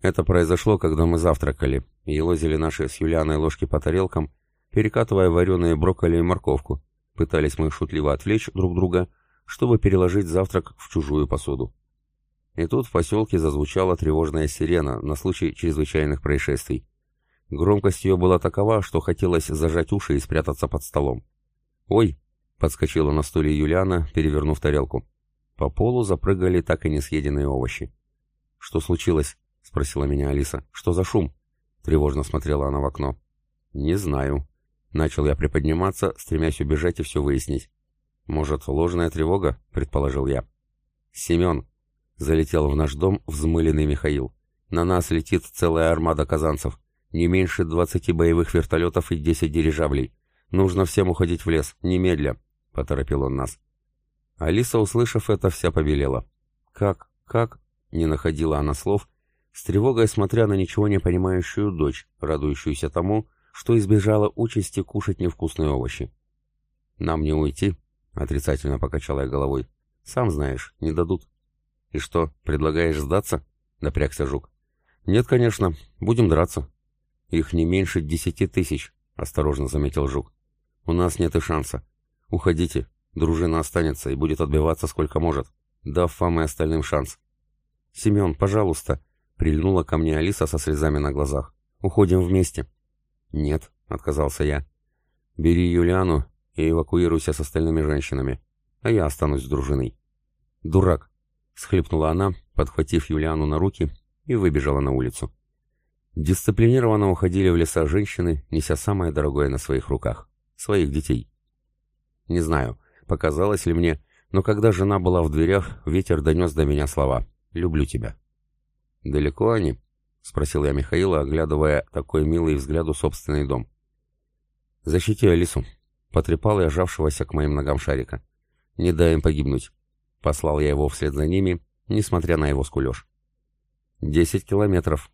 Это произошло, когда мы завтракали и лозили наши с Юлианой ложки по тарелкам, перекатывая вареные брокколи и морковку. Пытались мы шутливо отвлечь друг друга, чтобы переложить завтрак в чужую посуду. И тут в поселке зазвучала тревожная сирена на случай чрезвычайных происшествий. Громкость ее была такова, что хотелось зажать уши и спрятаться под столом. «Ой!» — подскочила на стуле Юлиана, перевернув тарелку. По полу запрыгали так и не съеденные овощи. «Что случилось?» — спросила меня Алиса. «Что за шум?» Тревожно смотрела она в окно. «Не знаю». Начал я приподниматься, стремясь убежать и все выяснить. «Может, ложная тревога?» — предположил я. «Семен!» — залетел в наш дом взмыленный Михаил. «На нас летит целая армада казанцев. Не меньше двадцати боевых вертолетов и десять дирижаблей. Нужно всем уходить в лес, немедля!» — поторопил он нас. Алиса, услышав это, вся побелела. «Как? Как?» — не находила она слов, с тревогой смотря на ничего не понимающую дочь, радующуюся тому, что избежала участи кушать невкусные овощи. «Нам не уйти», — отрицательно покачала я головой. «Сам знаешь, не дадут». «И что, предлагаешь сдаться?» — напрягся Жук. «Нет, конечно, будем драться». «Их не меньше десяти тысяч», — осторожно заметил Жук. «У нас нет и шанса. Уходите, дружина останется и будет отбиваться сколько может, дав вам и остальным шанс». «Семен, пожалуйста», — прильнула ко мне Алиса со слезами на глазах. «Уходим вместе». «Нет», — отказался я. «Бери Юлиану и эвакуируйся с остальными женщинами, а я останусь с дружиной». «Дурак», — схлипнула она, подхватив Юлиану на руки и выбежала на улицу. Дисциплинированно уходили в леса женщины, неся самое дорогое на своих руках — своих детей. Не знаю, показалось ли мне, но когда жена была в дверях, ветер донес до меня слова «люблю тебя». «Далеко они?» — спросил я Михаила, оглядывая такой милый взгляду собственный дом. «Защити Алису», — потрепал я жавшегося к моим ногам шарика. «Не дай им погибнуть». Послал я его вслед за ними, несмотря на его скулеж. «Десять километров».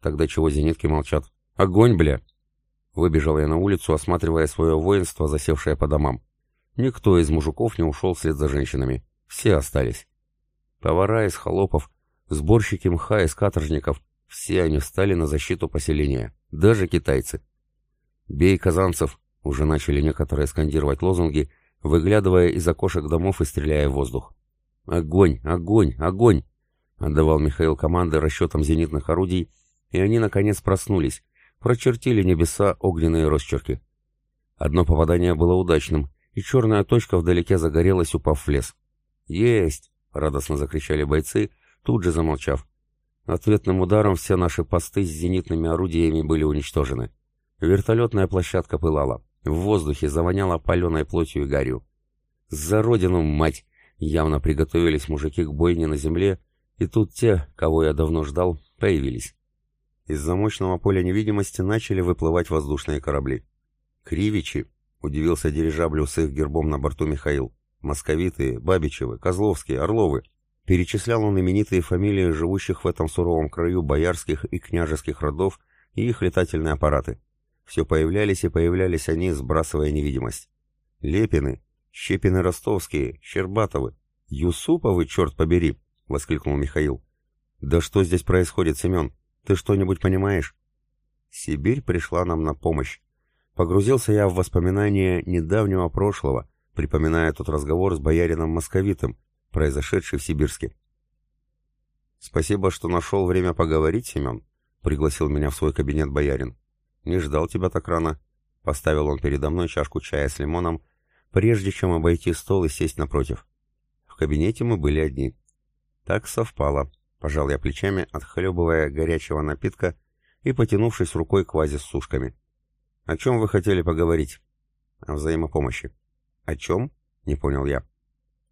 Тогда чего зенитки молчат? «Огонь, бля!» Выбежал я на улицу, осматривая свое воинство, засевшее по домам. Никто из мужиков не ушел вслед за женщинами. Все остались. Повара из холопов, сборщики мха из каторжников, все они встали на защиту поселения, даже китайцы. «Бей казанцев!» — уже начали некоторые скандировать лозунги, выглядывая из окошек домов и стреляя в воздух. «Огонь! Огонь! Огонь!» — отдавал Михаил команды расчетам зенитных орудий, и они, наконец, проснулись, прочертили небеса огненные росчерки. Одно попадание было удачным, и черная точка вдалеке загорелась, упав в лес. «Есть!» — радостно закричали бойцы, тут же замолчав. Ответным ударом все наши посты с зенитными орудиями были уничтожены. Вертолетная площадка пылала. В воздухе завоняло паленой плотью и гарью. «За родину, мать!» Явно приготовились мужики к бойне на земле, и тут те, кого я давно ждал, появились. Из-за мощного поля невидимости начали выплывать воздушные корабли. «Кривичи!» — удивился дирижаблю с их гербом на борту Михаил. «Московиты, Бабичевы, Козловские, Орловы. Перечислял он именитые фамилии живущих в этом суровом краю боярских и княжеских родов и их летательные аппараты. Все появлялись и появлялись они, сбрасывая невидимость. Лепины, Щепины ростовские, Щербатовы, Юсуповы, черт побери! — воскликнул Михаил. «Да что здесь происходит, Семен? Ты что-нибудь понимаешь?» Сибирь пришла нам на помощь. Погрузился я в воспоминания недавнего прошлого, припоминая тот разговор с боярином Московитом, произошедший в Сибирске. «Спасибо, что нашел время поговорить, Семен», — пригласил меня в свой кабинет боярин. «Не ждал тебя так рано». Поставил он передо мной чашку чая с лимоном, прежде чем обойти стол и сесть напротив. В кабинете мы были одни. Так совпало. Пожал я плечами, отхлебывая горячего напитка и потянувшись рукой к вазе с сушками. «О чем вы хотели поговорить?» «О взаимопомощи». «О чем?» — не понял я.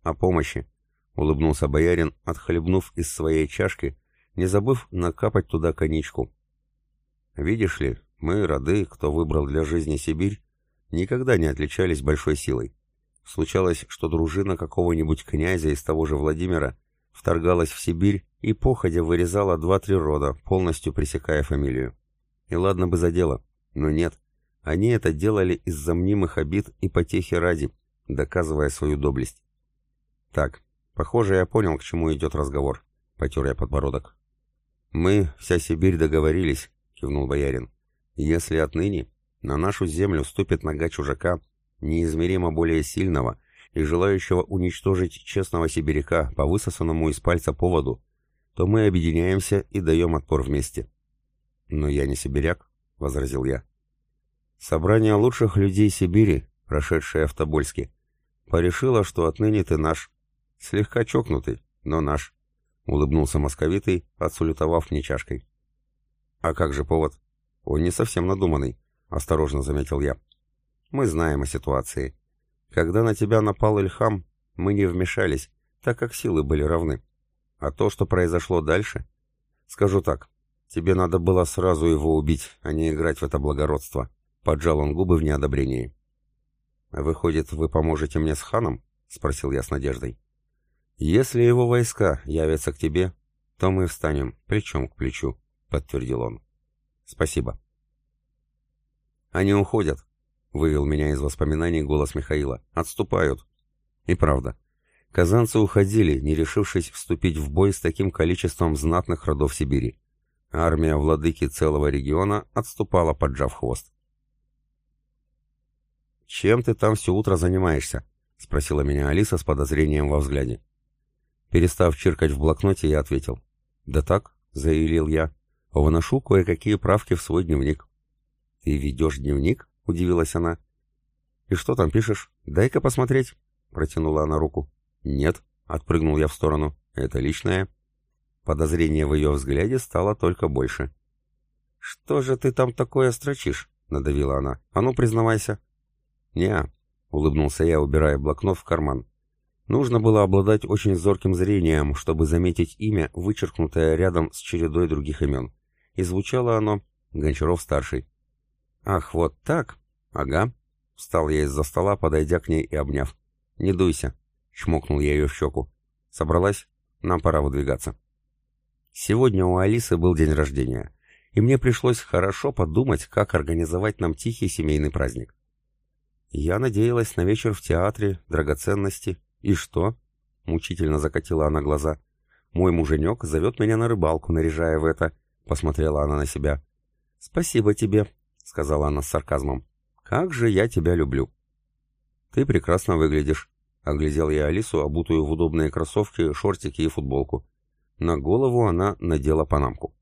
«О помощи», — улыбнулся боярин, отхлебнув из своей чашки, не забыв накапать туда коньячку. «Видишь ли, мы, роды, кто выбрал для жизни Сибирь, никогда не отличались большой силой. Случалось, что дружина какого-нибудь князя из того же Владимира вторгалась в Сибирь и походя вырезала два-три рода, полностью пресекая фамилию. И ладно бы за дело, но нет. Они это делали из-за мнимых обид и потехи ради, доказывая свою доблесть. Так, Похоже, я понял, к чему идет разговор. Потер я подбородок. Мы, вся Сибирь, договорились, кивнул боярин. Если отныне на нашу землю ступит нога чужака, неизмеримо более сильного и желающего уничтожить честного сибиряка по высосанному из пальца поводу, то мы объединяемся и даем отпор вместе. «Но я не сибиряк», — возразил я. «Собрание лучших людей Сибири, прошедшее в Тобольске, порешило, что отныне ты наш. Слегка чокнутый, но наш», — улыбнулся московитый, отсулютовав мне чашкой. «А как же повод?» «Он не совсем надуманный», — осторожно заметил я. «Мы знаем о ситуации. Когда на тебя напал Ильхам, мы не вмешались, так как силы были равны. А то, что произошло дальше... Скажу так, тебе надо было сразу его убить, а не играть в это благородство». Поджал он губы в неодобрении. «Выходит, вы поможете мне с ханом?» — спросил я с надеждой. «Если его войска явятся к тебе, то мы встанем плечом к плечу», — подтвердил он. «Спасибо». «Они уходят», — вывел меня из воспоминаний голос Михаила. «Отступают». И правда. Казанцы уходили, не решившись вступить в бой с таким количеством знатных родов Сибири. Армия владыки целого региона отступала, поджав хвост. «Чем ты там все утро занимаешься?» — спросила меня Алиса с подозрением во взгляде. Перестав чиркать в блокноте, я ответил. «Да так», — заявил я, — «выношу кое-какие правки в свой дневник». «Ты ведешь дневник?» — удивилась она. «И что там пишешь? Дай-ка посмотреть», — протянула она руку. «Нет», — отпрыгнул я в сторону, — «это личное». Подозрение в ее взгляде стало только больше. «Что же ты там такое строчишь?» — надавила она. «А ну, признавайся» не улыбнулся я, убирая блокнот в карман. Нужно было обладать очень зорким зрением, чтобы заметить имя, вычеркнутое рядом с чередой других имен. И звучало оно «Гончаров-старший». «Ах, вот так? Ага». Встал я из-за стола, подойдя к ней и обняв. «Не дуйся», — чмокнул я ее в щеку. «Собралась? Нам пора выдвигаться». Сегодня у Алисы был день рождения, и мне пришлось хорошо подумать, как организовать нам тихий семейный праздник. Я надеялась на вечер в театре, драгоценности. И что? Мучительно закатила она глаза. Мой муженек зовет меня на рыбалку, наряжая в это. Посмотрела она на себя. Спасибо тебе, сказала она с сарказмом. Как же я тебя люблю. Ты прекрасно выглядишь. Оглядел я Алису, обутую в удобные кроссовки, шортики и футболку. На голову она надела панамку.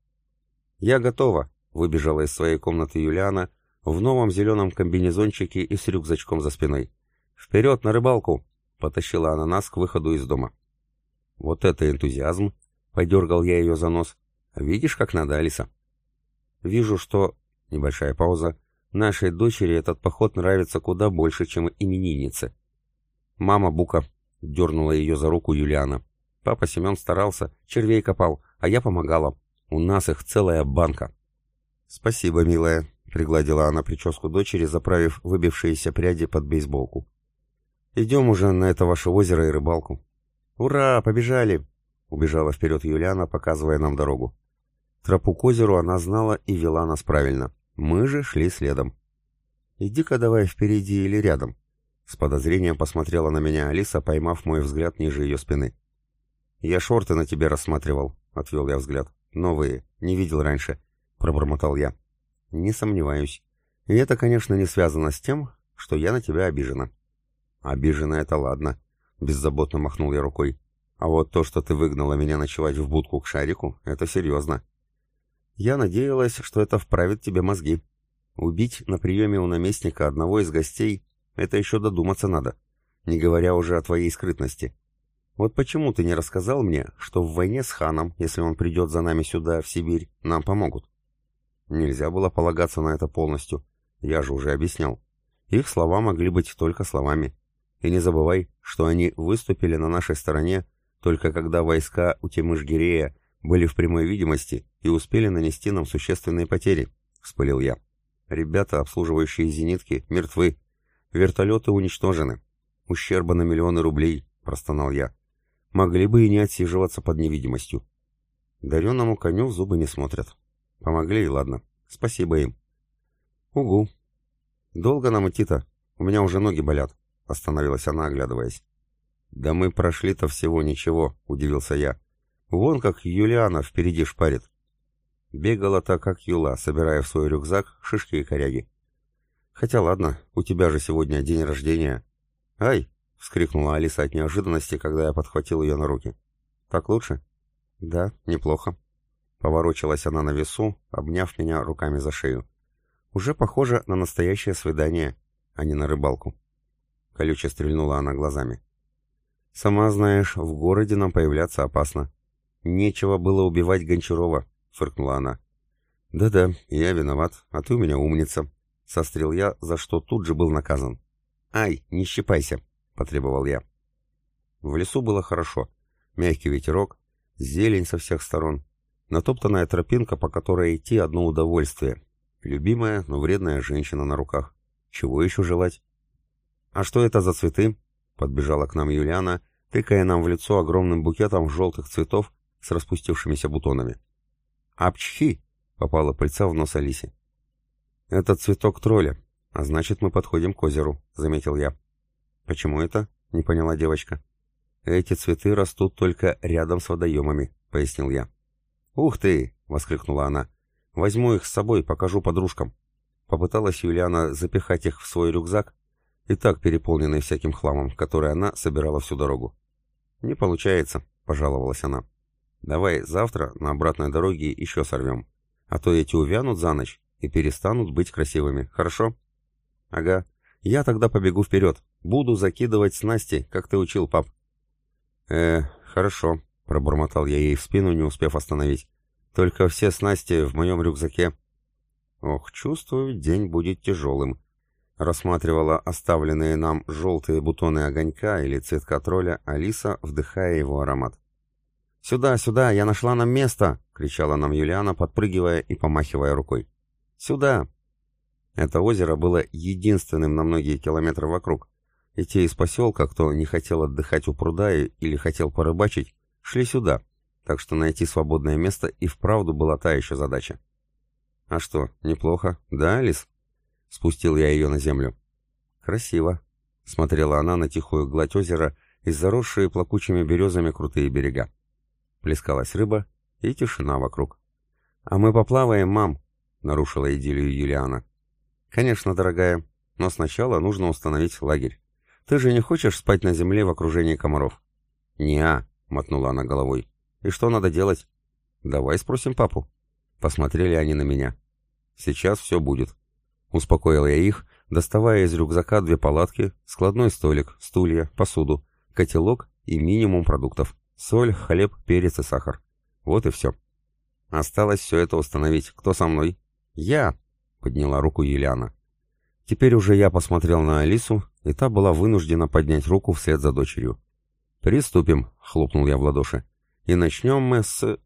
«Я готова», — выбежала из своей комнаты Юлиана, в новом зеленом комбинезончике и с рюкзачком за спиной. «Вперед, на рыбалку!» — потащила она нас к выходу из дома. «Вот это энтузиазм!» — подергал я ее за нос. «Видишь, как надо, Алиса?» «Вижу, что...» — небольшая пауза. «Нашей дочери этот поход нравится куда больше, чем имениннице». «Мама Бука!» — дернула ее за руку Юлиана. «Папа Семен старался, червей копал, а я помогала. У нас их целая банка». «Спасибо, милая», Пригладила она прическу дочери, заправив выбившиеся пряди под бейсболку. «Идем уже на это ваше озеро и рыбалку». «Ура! Побежали!» — убежала вперед Юлиана, показывая нам дорогу. Тропу к озеру она знала и вела нас правильно. Мы же шли следом. «Иди-ка давай впереди или рядом». С подозрением посмотрела на меня Алиса, поймав мой взгляд ниже ее спины. «Я шорты на тебе рассматривал», — отвел я взгляд. «Новые, не видел раньше», — пробормотал я. «Не сомневаюсь. И это, конечно, не связано с тем, что я на тебя обижена». «Обижена — это ладно», — беззаботно махнул я рукой. «А вот то, что ты выгнала меня ночевать в будку к шарику, это серьезно». «Я надеялась, что это вправит тебе мозги. Убить на приеме у наместника одного из гостей — это еще додуматься надо, не говоря уже о твоей скрытности. Вот почему ты не рассказал мне, что в войне с ханом, если он придет за нами сюда, в Сибирь, нам помогут?» Нельзя было полагаться на это полностью. Я же уже объяснял. Их слова могли быть только словами. И не забывай, что они выступили на нашей стороне только когда войска у Темыш-Гирея были в прямой видимости и успели нанести нам существенные потери, — вспылил я. Ребята, обслуживающие зенитки, мертвы. Вертолеты уничтожены. Ущерба на миллионы рублей, — простонал я. Могли бы и не отсиживаться под невидимостью. Дареному коню в зубы не смотрят. Помогли, ладно. Спасибо им. Угу. Долго нам идти-то? У меня уже ноги болят. Остановилась она, оглядываясь. Да мы прошли-то всего ничего, удивился я. Вон как Юлиана впереди шпарит. Бегала-то как Юла, собирая в свой рюкзак шишки и коряги. Хотя ладно, у тебя же сегодня день рождения. Ай, вскрикнула Алиса от неожиданности, когда я подхватил ее на руки. «Так лучше?» «Да, неплохо». Поворочилась она на весу, обняв меня руками за шею. «Уже похоже на настоящее свидание, а не на рыбалку». Колюче стрельнула она глазами. «Сама знаешь, в городе нам появляться опасно. Нечего было убивать Гончарова», — фыркнула она. «Да-да, я виноват, а ты у меня умница», — сострил я, за что тут же был наказан. «Ай, не щипайся», — потребовал я. В лесу было хорошо. Мягкий ветерок, зелень со всех сторон, натоптанная тропинка, по которой идти одно удовольствие. Любимая, но вредная женщина на руках. Чего еще желать? «А что это за цветы?» — подбежала к нам Юлиана, тыкая нам в лицо огромным букетом желтых цветов с распустившимися бутонами. «Апчхи!» — попала пыльца в нос Алисе. «Это цветок тролля, а значит, мы подходим к озеру», — заметил я. «Почему это?» — не поняла девочка. «Эти цветы растут только рядом с водоемами», — пояснил я. «Ух ты!» — воскликнула она. «Возьму их с собой, покажу подружкам». Попыталась Юлиана запихать их в свой рюкзак, и так переполненный всяким хламом, который она собирала всю дорогу. «Не получается», — пожаловалась она. «Давай завтра на обратной дороге еще сорвем, а то эти увянут за ночь и перестанут быть красивыми, хорошо?» «Ага, я тогда побегу вперед, буду закидывать снасти, как ты учил, пап». «Э, хорошо», — пробормотал я ей в спину, не успев остановить. «Только все снасти в моем рюкзаке». «Ох, чувствую, день будет тяжелым», рассматривала оставленные нам желтые бутоны огонька или цветка тролля Алиса, вдыхая его аромат. «Сюда, сюда, я нашла нам место!» — кричала нам Юлиана, подпрыгивая и помахивая рукой. «Сюда!» Это озеро было единственным на многие километры вокруг, и те из поселка, кто не хотел отдыхать у пруда или хотел порыбачить, шли сюда, так что найти свободное место и вправду была та еще задача. «А что, неплохо, да, Алис?» Спустил я ее на землю. «Красиво», — смотрела она на тихую гладь озера и заросшие плакучими березами крутые берега. Плескалась рыба и тишина вокруг. «А мы поплаваем, мам», — нарушила идиллию Юлиана. «Конечно, дорогая, но сначала нужно установить лагерь. Ты же не хочешь спать на земле в окружении комаров?» «Не-а», — мотнула она головой. «И что надо делать?» «Давай спросим папу». Посмотрели они на меня. «Сейчас все будет», Успокоил я их, доставая из рюкзака две палатки, складной столик, стулья, посуду, котелок и минимум продуктов. Соль, хлеб, перец и сахар. Вот и все. Осталось все это установить. Кто со мной? Я! Подняла руку Юлиана. Теперь уже я посмотрел на Алису, и та была вынуждена поднять руку вслед за дочерью. «Приступим», — хлопнул я в ладоши. «И начнем мы с...»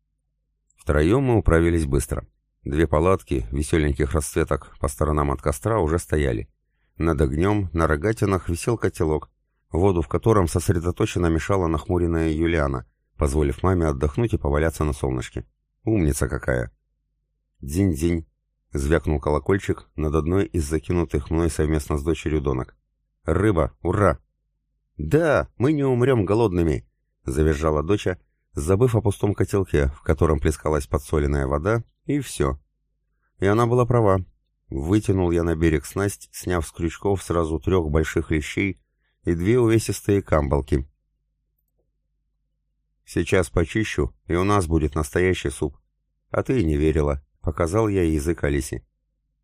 Втроем мы управились быстро. Две палатки, веселеньких расцветок, по сторонам от костра уже стояли. Над огнем, на рогатинах висел котелок, воду в котором сосредоточенно мешала нахмуренная Юлиана, позволив маме отдохнуть и поваляться на солнышке. Умница какая! «Дзинь-дзинь!» — звякнул колокольчик над одной из закинутых мной совместно с дочерью донок. «Рыба! Ура!» «Да, мы не умрем голодными!» — завизжала доча, забыв о пустом котелке, в котором плескалась подсоленная вода и все. И она была права. Вытянул я на берег снасть, сняв с крючков сразу трех больших лещей и две увесистые камбалки. «Сейчас почищу, и у нас будет настоящий суп. А ты и не верила», — показал я язык Алисе.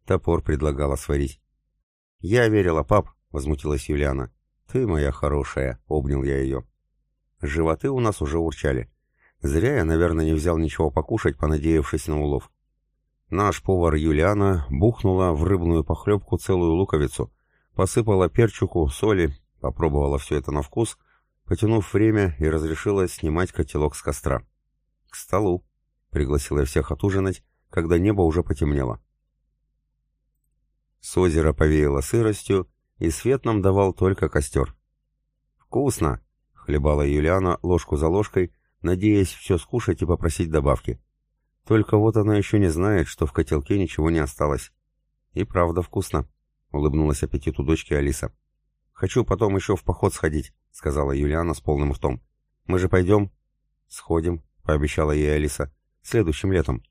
Топор предлагала сварить. «Я верила, пап», — возмутилась Юлиана. «Ты моя хорошая», — обнял я ее. Животы у нас уже урчали. Зря я, наверное, не взял ничего покушать, понадеявшись на улов. Наш повар Юлиана бухнула в рыбную похлебку целую луковицу, посыпала перчуку, соли, попробовала все это на вкус, потянув время и разрешила снимать котелок с костра. «К столу», — пригласила я всех отужинать, когда небо уже потемнело. С озера повеяло сыростью, и свет нам давал только костер. «Вкусно!» — хлебала Юлиана ложку за ложкой, надеясь все скушать и попросить добавки. Только вот она еще не знает, что в котелке ничего не осталось. И правда вкусно, улыбнулась аппетиту дочки Алиса. Хочу потом еще в поход сходить, сказала Юлиана с полным ртом. Мы же пойдем? Сходим, пообещала ей Алиса. Следующим летом.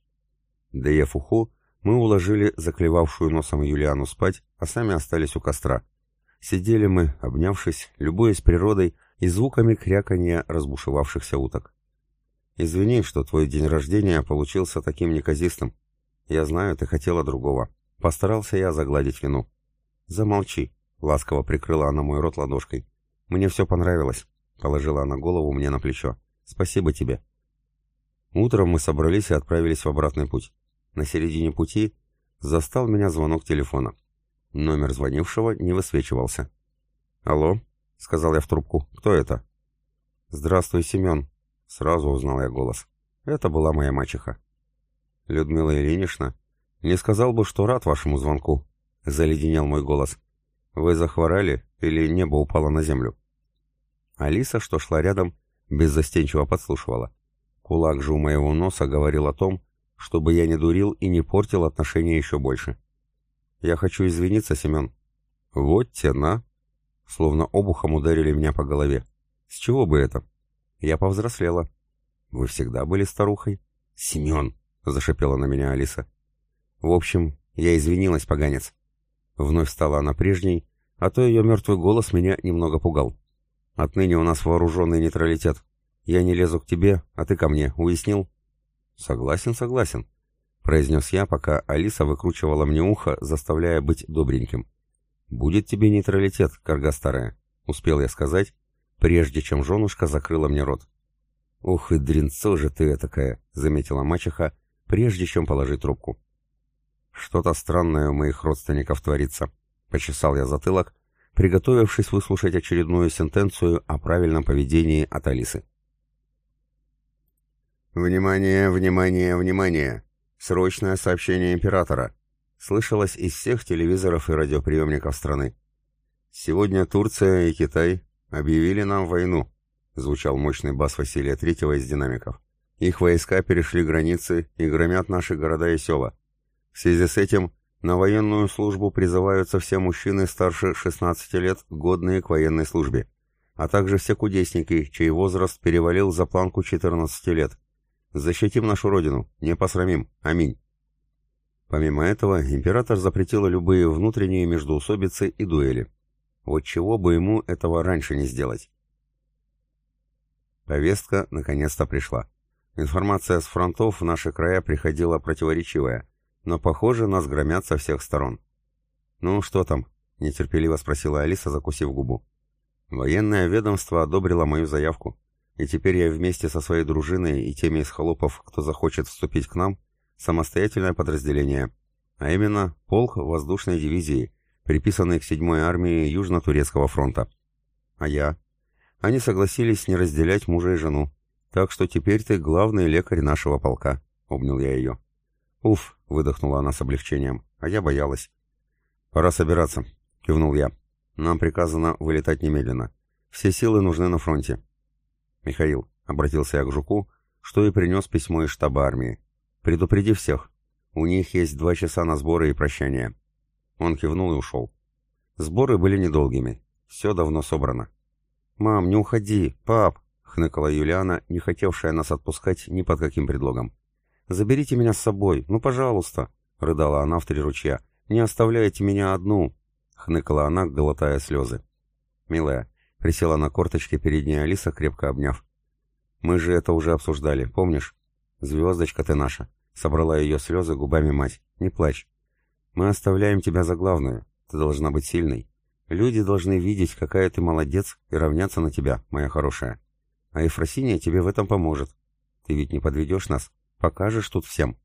Доев уху, мы уложили заклевавшую носом Юлиану спать, а сами остались у костра. Сидели мы, обнявшись, любуясь природой и звуками кряканья разбушевавшихся уток. «Извини, что твой день рождения получился таким неказистым. Я знаю, ты хотела другого. Постарался я загладить вину». «Замолчи», — ласково прикрыла она мой рот ладошкой. «Мне все понравилось», — положила она голову мне на плечо. «Спасибо тебе». Утром мы собрались и отправились в обратный путь. На середине пути застал меня звонок телефона. Номер звонившего не высвечивался. «Алло?» — сказал я в трубку. «Кто это?» «Здравствуй, Семен», — сразу узнал я голос. Это была моя мачеха. «Людмила Ильинична, не сказал бы, что рад вашему звонку», — заледенел мой голос. «Вы захворали или небо упало на землю?» Алиса, что шла рядом, беззастенчиво подслушивала. Кулак же у моего носа говорил о том, чтобы я не дурил и не портил отношения еще больше. «Я хочу извиниться, Семен». «Вот тена!» Словно обухом ударили меня по голове. «С чего бы это?» «Я повзрослела». «Вы всегда были старухой?» «Семен!» — зашипела на меня Алиса. «В общем, я извинилась, поганец». Вновь стала она прежней, а то ее мертвый голос меня немного пугал. «Отныне у нас вооруженный нейтралитет. Я не лезу к тебе, а ты ко мне, уяснил?» «Согласен, согласен», — произнес я, пока Алиса выкручивала мне ухо, заставляя быть добреньким. «Будет тебе нейтралитет, корга старая», — успел я сказать, прежде чем женушка закрыла мне рот. «Ух и дренцо же ты такая», — заметила мачеха, прежде чем положить трубку. «Что-то странное у моих родственников творится», — почесал я затылок, приготовившись выслушать очередную сентенцию о правильном поведении от Алисы. «Внимание, внимание, внимание! Срочное сообщение императора!» Слышалось из всех телевизоров и радиоприемников страны. «Сегодня Турция и Китай объявили нам войну», — звучал мощный бас Василия Третьего из динамиков. «Их войска перешли границы и громят наши города и села. В связи с этим на военную службу призываются все мужчины старше 16 лет, годные к военной службе, а также все кудесники, чей возраст перевалил за планку 14 лет, Защитим нашу родину, не посрамим. Аминь. Помимо этого, император запретил любые внутренние междоусобицы и дуэли. Вот чего бы ему этого раньше не сделать? Повестка наконец-то пришла. Информация с фронтов в наши края приходила противоречивая, но, похоже, нас громят со всех сторон. «Ну, что там?» — нетерпеливо спросила Алиса, закусив губу. Военное ведомство одобрило мою заявку. И теперь я вместе со своей дружиной и теми из холопов, кто захочет вступить к нам, самостоятельное подразделение, а именно полк воздушной дивизии, приписанный к 7-й армии Южно-Турецкого фронта. А я? Они согласились не разделять мужа и жену, так что теперь ты главный лекарь нашего полка, обнял я ее. Уф, выдохнула она с облегчением, а я боялась. Пора собираться, кивнул я. Нам приказано вылетать немедленно. Все силы нужны на фронте. «Михаил», — обратился я к Жуку, что и принес письмо из штаба армии. «Предупреди всех. У них есть два часа на сборы и прощание». Он кивнул и ушел. Сборы были недолгими. Все давно собрано. «Мам, не уходи! Пап!» — хныкала Юлиана, не хотевшая нас отпускать ни под каким предлогом. «Заберите меня с собой, ну, пожалуйста!» — рыдала она в три ручья. «Не оставляйте меня одну!» — хныкала она, глотая слезы. «Милая, Присела на корточки перед ней Алиса, крепко обняв. «Мы же это уже обсуждали, помнишь? Звездочка ты наша!» Собрала ее слезы губами мать. «Не плачь. Мы оставляем тебя за главную. Ты должна быть сильной. Люди должны видеть, какая ты молодец, и равняться на тебя, моя хорошая. А Ефросиния тебе в этом поможет. Ты ведь не подведешь нас? Покажешь тут всем».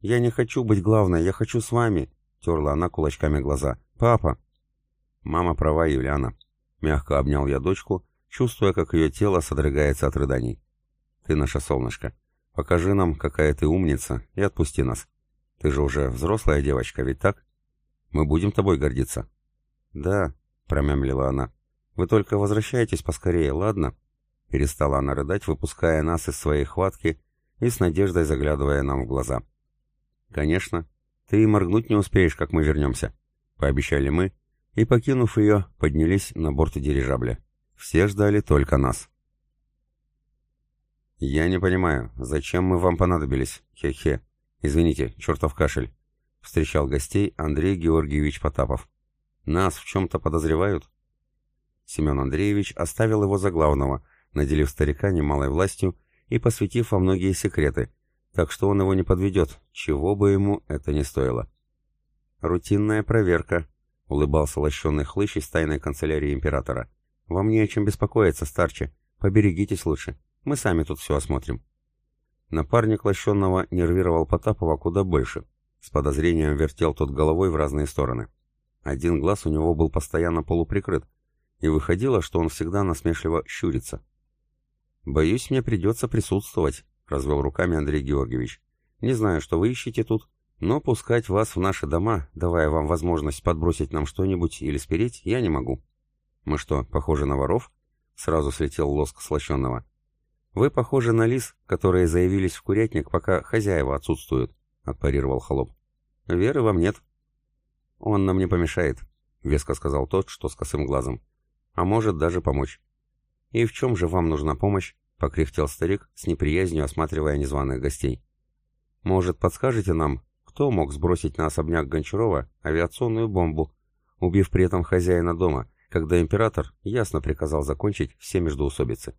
«Я не хочу быть главной, я хочу с вами!» Терла она кулачками глаза. «Папа!» «Мама права, Юлиана. Мягко обнял я дочку, чувствуя, как ее тело содрогается от рыданий. «Ты наша солнышко. Покажи нам, какая ты умница, и отпусти нас. Ты же уже взрослая девочка, ведь так? Мы будем тобой гордиться». «Да», — промямлила она. «Вы только возвращайтесь поскорее, ладно?» Перестала она рыдать, выпуская нас из своей хватки и с надеждой заглядывая нам в глаза. «Конечно. Ты и моргнуть не успеешь, как мы вернемся», — пообещали мы, — и, покинув ее, поднялись на борт дирижабля. Все ждали только нас. «Я не понимаю, зачем мы вам понадобились? Хе-хе. Извините, чертов кашель», — встречал гостей Андрей Георгиевич Потапов. Нас в чем-то подозревают?» Семен Андреевич оставил его за главного, наделив старика немалой властью и посвятив во многие секреты, так что он его не подведет, чего бы ему это ни стоило. «Рутинная проверка», — улыбался лощеный хлыщ из тайной канцелярии императора. «Вам не о чем беспокоиться, старче. Поберегитесь лучше. Мы сами тут все осмотрим». Напарник лощенного нервировал Потапова куда больше. С подозрением вертел тот головой в разные стороны. Один глаз у него был постоянно полуприкрыт, и выходило, что он всегда насмешливо щурится. «Боюсь, мне придется присутствовать», — развел руками Андрей Георгиевич. «Не знаю, что вы ищете тут, но пускать вас в наши дома, давая вам возможность подбросить нам что-нибудь или спереть, я не могу». «Мы что, похожи на воров?» — сразу слетел лоск слащенного. «Вы похожи на лис, которые заявились в курятник, пока хозяева отсутствуют», — отпарировал холоп. «Веры вам нет». «Он нам не помешает», — веско сказал тот, что с косым глазом а может даже помочь. «И в чем же вам нужна помощь?» — покряхтел старик, с неприязнью осматривая незваных гостей. «Может, подскажете нам, кто мог сбросить на особняк Гончарова авиационную бомбу, убив при этом хозяина дома, когда император ясно приказал закончить все междоусобицы?»